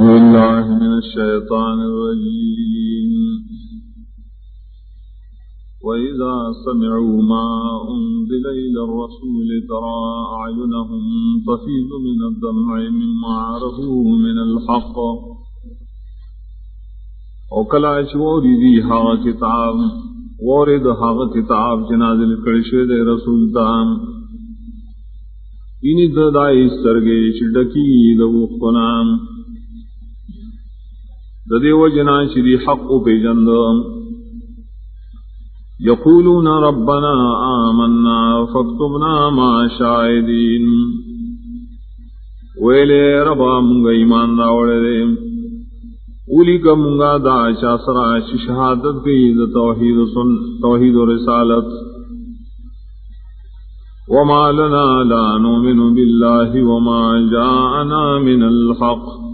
بالله من الشيطان الرجيم. وإذا سمعوا ما أنزل إلى الرسول ترى أعينهم تفيض من الدمع مما عرفوا من الحق. وكلا شوري ذي حق كتاب، ورد حق كتاب جنازل كرشد رسول تام إني ددائي سرگي شدكي دو خنام ددی وجنا شری حق پی جند یقولون ربنا آمنا فاكتبنا ما شاہدین ویلے ربا منگا ایمان راوڑے دے اولی کا منگا دا شاسرا شہادت کی دا توحید, سن توحید و رسالت. وما لنا لا نؤمن بالله وما جاءنا من الحق.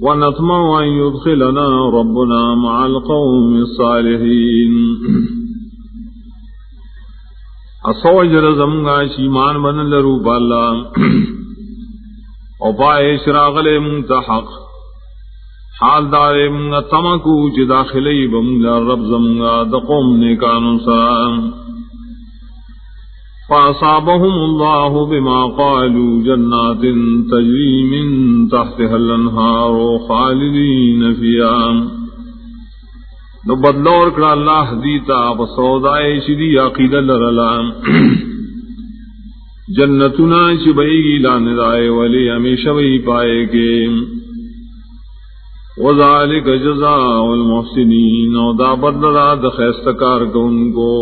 ونطمع أن يدخلنا ربنا مع القوم الصالحين. اصوجر زمگا شیمان من لرو بالا او پائے شراغ لے منتحق. حال دارے منگا تمکو چی داخلی بمگا رب زمگا دقوم نیکانو سلام فأصابهم الله بما قالوا جنات تجري من تحتها الأنهار خالدين فيها. نو بدلور کرا اللہ دیتا بسودائے شدی عقید لرلام جنتنا شبئی گی لاندائے ولی ہمیشہ وہی پائے کے. وذالک جزاء المحسنین و دا بدلا دخیستکار کو ان کو.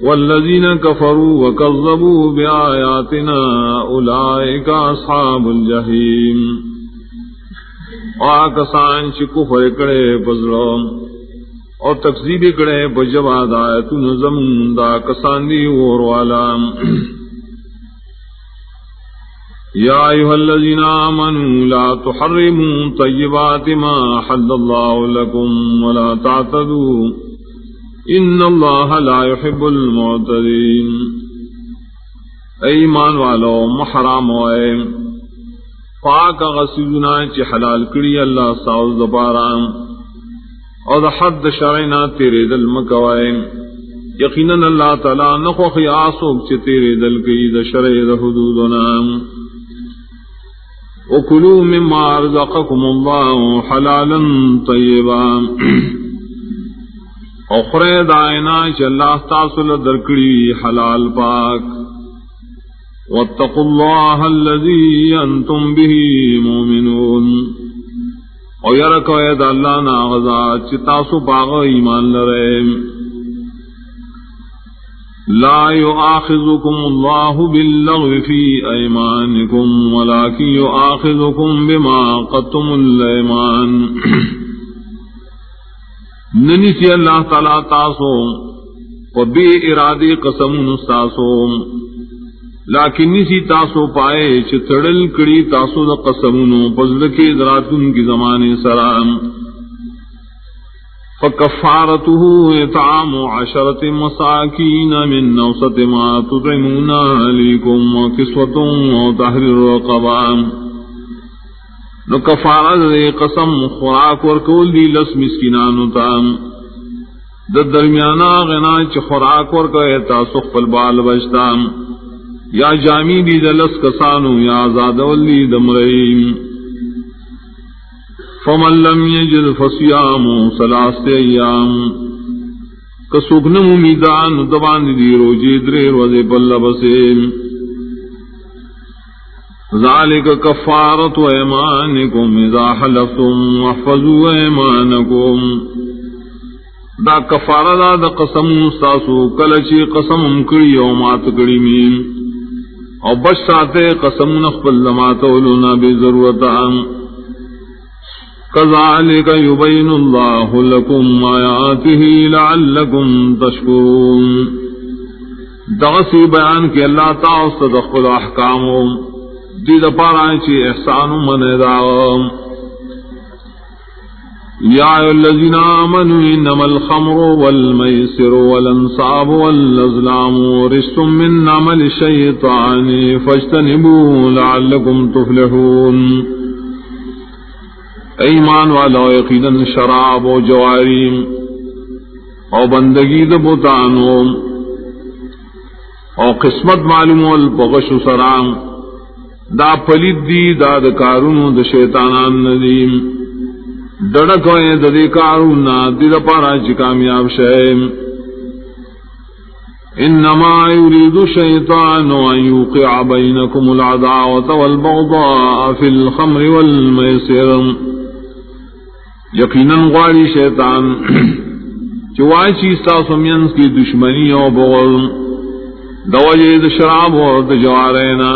والذين كفروا وكذبوا بآياتنا أولئك أصحاب الجحيم آکسان چی کفر کڑے پزڑو اور تکذیب کڑے پجباد آیت نظم دا کسان دی اور والا۔ یا ایوہ الذین آمنوا لا تحرموا طیبات ما حل اللہ لکم ولا تعتدوا۔ ان اللہ لا يحب المعتدین۔ ایمان والو محرام ہوئے۔ پاک غسیزنا چی حلال کری اللہ ساوز دپارام اور دا حد شرعنا تیرے دل مکوائے یقینا اللہ تعالی نخو خیاسوک چی تیرے دل کی دا شرع دا حدودنا۔ وکلوا مما رزقکم اللہ حلالا طیبا۔ اخرے دائنا چ اللہ درکڑی حلال پاک. واتقوا الله الذي انتم به مؤمنون او یرکو اید اللہ نا غزا تاسو باغ ایمان لرے. لا يؤاخذكم الله باللغو في ايمانكم ولكن يؤاخذكم بما قدتم الايمان ننی سی اللہ تعالی تاسو و بے ارادی قسم نستاسو لیکن نسی تاسو پائے چھ تڑل کڑی تاسو دا قسمونو پزل کے ذراتن کی زمانے سرام فکفارته اطعام عشرة مساکین من نوسط ما تطعمون علیکم وکسوتم و تحریر رقبام نو کفارہ دے قسم خوراک ورکول دی لس مسکنانو تام د درمیانا غنا چ خوراک ورکو تاسو خپل بال بچتام یا جامی دی دلس کسانو، یا آزاد ولی دمرین فمن لم یجد فصیام سلاس ایام. کسوکنم امیدان دبان دی روجی دریر وزی پل بسیم ذلك كفارة ايمانكم اذا حلفتم واحفظوا ايمانكم دا کفارہ دا دا قسم استاسو کلچی قسم کڑی او مات کڑی مین او بش ساتے قسم نخبل لماتولونا بی ضرورتا كذلك يبين الله لكم آياته لعلكم تشكرون دغسی بیان کی اللہ تعالی صدق احکاموں دی دا پارا چی احسان من داغم یا الذین آمنوا انما الخمر والمیسر والانصاب والازلام رجس من عمل الشیطان فاجتنبوا لعلكم تفلحون۔ ایمان والا، یقیناً شراب و جواریم او بندگی د بوتانو او قسمت معلوم الپغش سرام دا پلید دی، دا د کارونو د شیطانان ندیم ڈڑکوئے ددی کارونا دل پارا چی کامیاب شیم انما يريد الشيطان ان يوقع بينكم العداوه والبغضاء في الخمر والميسر یقینا غاری شیطان چوائی چیز تا سمینس کی دشمنی او بغض دوجہ شراب اور دجوارینا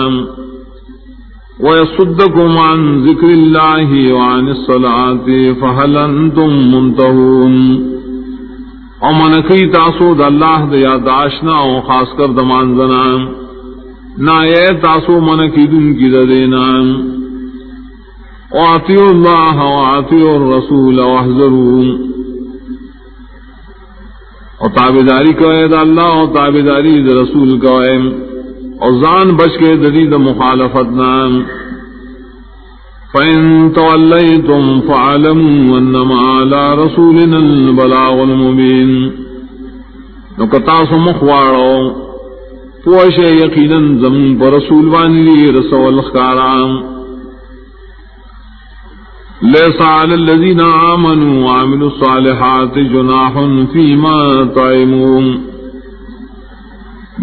ويصدكم عن ذكر الله وعن الصلاة فهل أنتم منتهون او من کئی تاسو د اللہ د یاد آشنا خاص کر دمان زنا نا اے تاسو من کی دن کی دینا واطیع اللہ واطیع الرسول واحذروا او تابداری کوئے دا اللہ او تابداری دا رسول کوئے او زان بچ کے ددید مخالفت نام فإن توليتم فعلموا أنما على رسولنا البلاغ المبين۔ نكتاس مخوارو زم برسول وانلي رسول الخارام ليس على آمنوا وعملوا الصالحات جناح فيما طعموا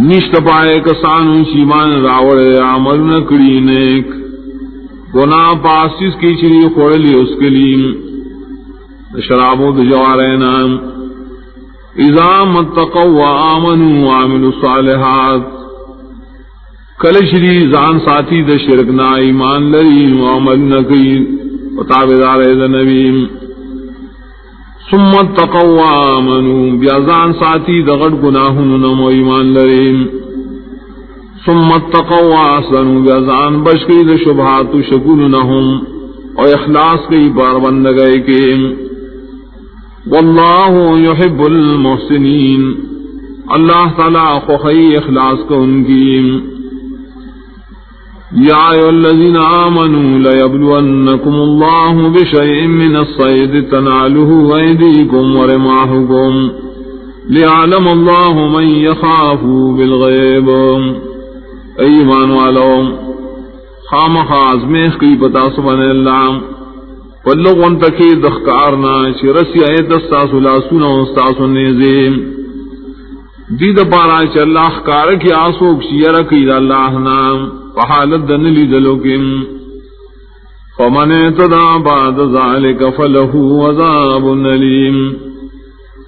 نشت پائے کسانو شیمان راوڑے، عمل نکڑی نیک۔ گنا پاسس کی چری خوڑلی اس کے لیے شرابوں دجوارنا اذا متقوا وامنوا وعملوا الصالحات۔ کل شری زان ساتھی د شرک نا ایمان لری وعمل نکی وتابدار د نبی ثم تقوا وامنوا بیازان ساتھی د غد نمو ایمان لری ثم اتقوا احسنوا بازان بشکی د شبہات شکونهم او اخلاص کی بار بند گئے کہ والله يحب المحسنين. اللہ تعالی خوخی اخلاص کو ان کی يا أيها الذين آمنوا ليبلونكم الله بشيء من الصيد تناله أيديكم ورماحكم ليعلم الله من يخاف بالغيب. ایمان والو خام خاص میں کی پتا سبحان اللہ. پلو ان تک دخکارنا شرسی اے دستا سلا سنا استاس نیزیم دید پارا چ اللہ کار کی آسوک شیر کی اللہ نام. فحالت دن لی دلو کم فمن تدا بعد ذالک فلہو عذاب نلیم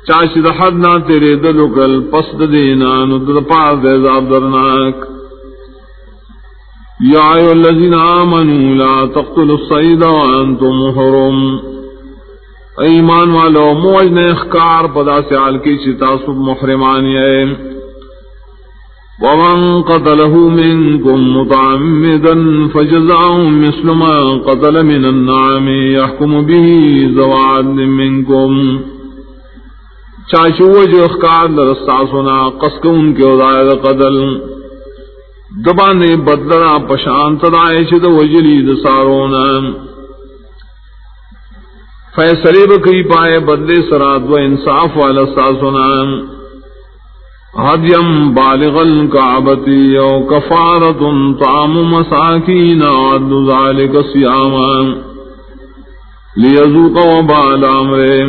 چاشد حدنا تیرے دلو کل پسد دینا ندر پار دے عذاب درناک. يا أيها الذين آمنوا لا تقتلوا الصيد وأنتم حرم. ایمان والو، موج نے اخکار پدا سے آل کی چتا سب محرمانی ہے ومن قتله منكم متعمدا فجزاء مثل ما قتل من النعم يحكم به زواد منكم. چاچو جو اخکار درستا سنا قسک ان کے ادائر قتل. دبانے بدلنا پشانت دائے چد وجلی دسارونا فیصلے بکری پائے بدلے سراد و انصاف والا ساسنا ہدیم بالغ الکعبتی او کفارت طعام مساکین عد ذالک سیاما لیذوق وبال امرے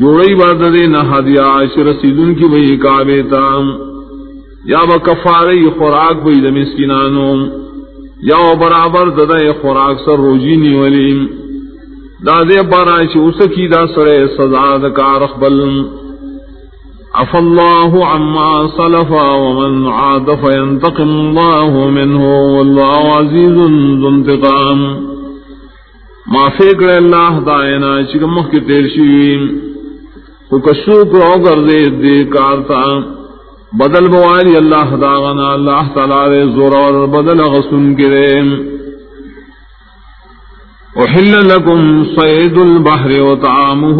جوڑی بات دے نہ ہدیا رسیدن کی وہی کعبے تام یا با کفاری خوراک بئی دا مسکنانو یا برابر دا خوراک سر روجی نیولیم دا دے بارا چی اسکی دا سر سزا دا کارخ بل اف اللہ عما صلفا ومن عاد فینتقم اللہ منہ واللہ عزیز ذو انتقام. ما فکر اللہ دائنا چکم مخ کی تیرشیم کو کشو کو اوگر دے دے کارتا. بدل بوالی اللہ داغنا اللہ تعالی زور اور بدل غسن کرے وحل لكم صيد البحر وطعامه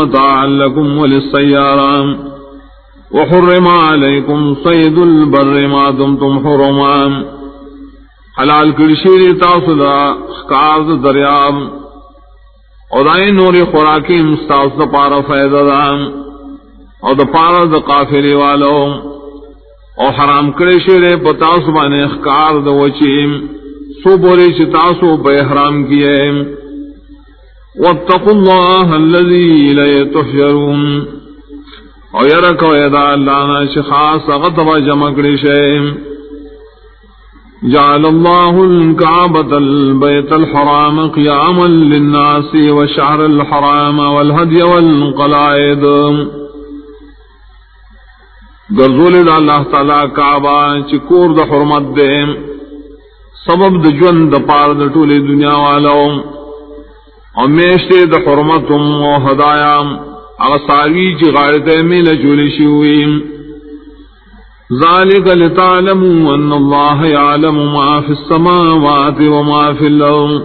متاعا لكم وللسيارة وحرم عليكم صيد البر ما دمتم حرما. حلال کرشیر تاصدا خکار دریاب. اور دائیں نور خوراکی مستاث دا پارا فیضا دام اور دا پارا دا قافلی والو. اور حرام کرے پتاس بان اخکار دا وچیم سو بولی چتاسو بے حرام کیے. واتقوا الله الذي لا تحشرون او يرکو یدا اللہ نا شخاص غطبا جمع کری شیم جعل الله الكعبة البيت الحرام قياما للناس وشعر الحرام والهدي والقلائد۔ گرزول دا اللہ تعالی کعبہ چکور دا حرمت دے۔ سبب دا جون دا پار دا طول دنیا والو اور میشتے دا حرمتم و ہدایام اغساوی چی غارت میل جولشی ہوئیم ذلك لتعلموا أن الله يعلم ما في السماوات وما في الأرض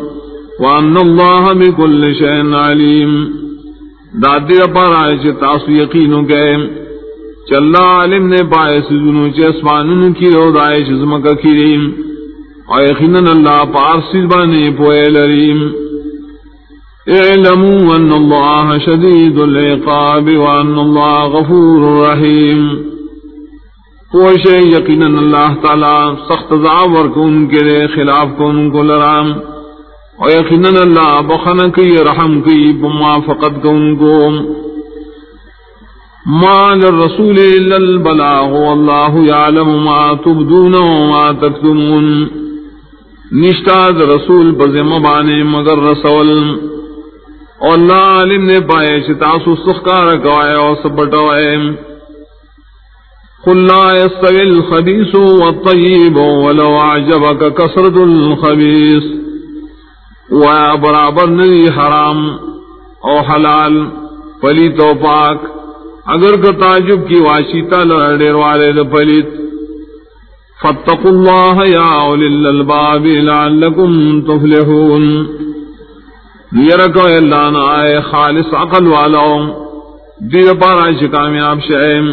وأن الله بكل شيء عليم دادی پر آئے چھ تاسو یقینو گئے چلا عالم نے پائے سجنو چھ اسمانن کی رو دائے چھ زمکہ کریم اور یقیناً اللہ پارسی بانے پوئے لریم. اعلموا ان اللہ شدید العقاب وان اللہ غفور رحیم کوش یقیناً اللہ تعالی سخت زاور کو ان کے لیے خلاف کو ان کو لرام اور یقیناً اللہ بخن کی رحم کی بموافقت کو ان کو ما للرسول الا البلاغ، والله يعلم ما تبدون وما تكتمون. نشتاد رسول بزمبانے مگر رسول اور اللہ علم نے پائے چتاسو سخکار کوائے اور سبٹوائے قل لا يستوي الخبيث والطيب ولو أعجبك كسرة الخبيث۔ ويا برابر نری حرام او حلال، پلیت و پاک۔ اگر کا تعجب کی واشیتا لڑیر والے پلیت۔ فاتقوا الله يا أولي الألباب لعلكم تفلحون۔ لیرکو اللہ نائے خالص عقل والاؤں دیر پارا چھ کامیاب شئیم